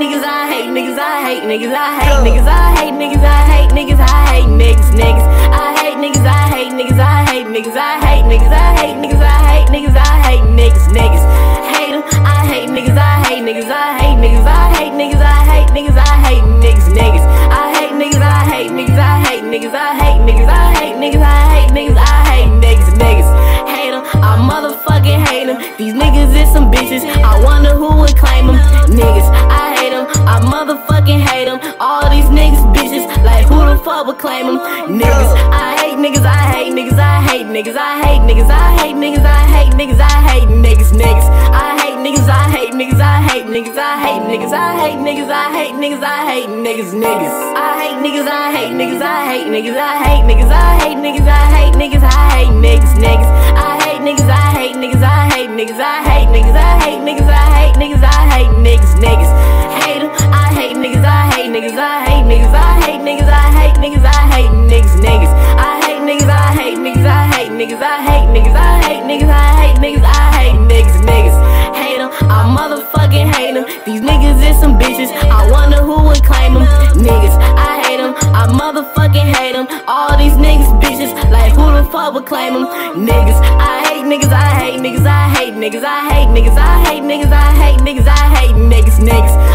niggas, I hate niggas, I hate niggas, I hate niggas, I hate niggas, I hate niggas, I hate niggas, niggas. I hate niggas, I hate niggas, I hate niggas, I hate niggas, I hate niggas, I hate niggas, I hate niggas, niggas. Hate 'em, I hate niggas, I hate niggas, I hate niggas, I hate niggas, I hate niggas, I hate niggas, niggas. I hate niggas, I hate niggas, I hate niggas, I hate niggas, I hate niggas, I hate niggas, I hate niggas, niggas. Hate Hate 'em, I motherfucking hate 'em. These niggas is some bitches. I wonder who would claim 'em. Niggas, I hate. I motherfucking hate 'em. All these niggas bitches, like who the fuck would claim 'em? Niggas, I hate niggas, I hate niggas, I hate niggas, I hate niggas, I hate niggas, I hate niggas, I hate niggas, niggas. I hate niggas, I hate niggas, I hate niggas, I hate niggas, I hate niggas, I hate niggas, I hate niggas, niggas. I hate niggas, I hate niggas, I hate niggas, I hate niggas, I hate niggas, I hate niggas, I hate niggas, niggas. I hate niggas, I hate niggas, I hate niggas, I hate niggas, I hate niggas, I hate niggas, I hate niggas, niggas. Hate niggas, I hate niggas, niggas. I hate niggas, I hate niggas, I hate niggas, I hate niggas, I hate niggas, I hate niggas, I hate niggas, niggas. Hate 'em, I motherfucking hate 'em. These niggas is some bitches. I wonder who would claim 'em. Niggas, I hate 'em, I motherfucking hate 'em. All these niggas bitches, like who the fuck would claim 'em? Niggas, I hate niggas, I hate niggas, I hate niggas, I hate niggas, I hate niggas, I hate niggas, I hate niggas, niggas. I hate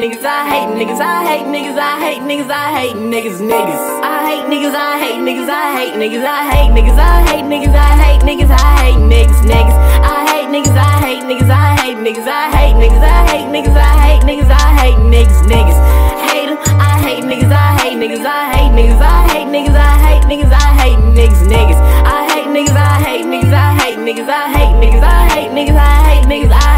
niggas, I hate niggas, I hate niggas, I hate niggas, I hate niggas, niggas. I hate niggas, I hate niggas, I hate niggas, I hate niggas, I hate niggas, I hate niggas, I hate niggas, niggas. I hate niggas, I hate niggas, I hate niggas, I hate niggas, I hate niggas, I hate niggas, I hate niggas, niggas. Hate 'em, I hate niggas, I hate niggas, I hate niggas, I hate niggas, I hate niggas, I hate niggas, niggas. I hate niggas, I hate niggas, I hate niggas, I hate niggas, I hate niggas, I hate niggas, I hate niggas,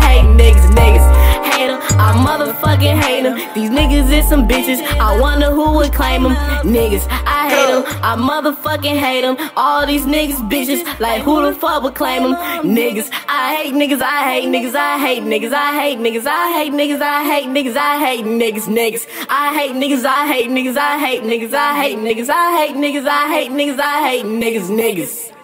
These niggas is some bitches. I wonder who would claim 'em. Niggas, I hate 'em, I motherfucking hate 'em. All these niggas bitches, like who the fuck would claim 'em? Niggas, I hate niggas, I hate niggas, I hate niggas, I hate niggas, I hate niggas, I hate niggas, I hate niggas, niggas. I hate niggas, I hate niggas, I hate niggas, I hate niggas, I hate niggas, I hate niggas, I hate niggas, niggas.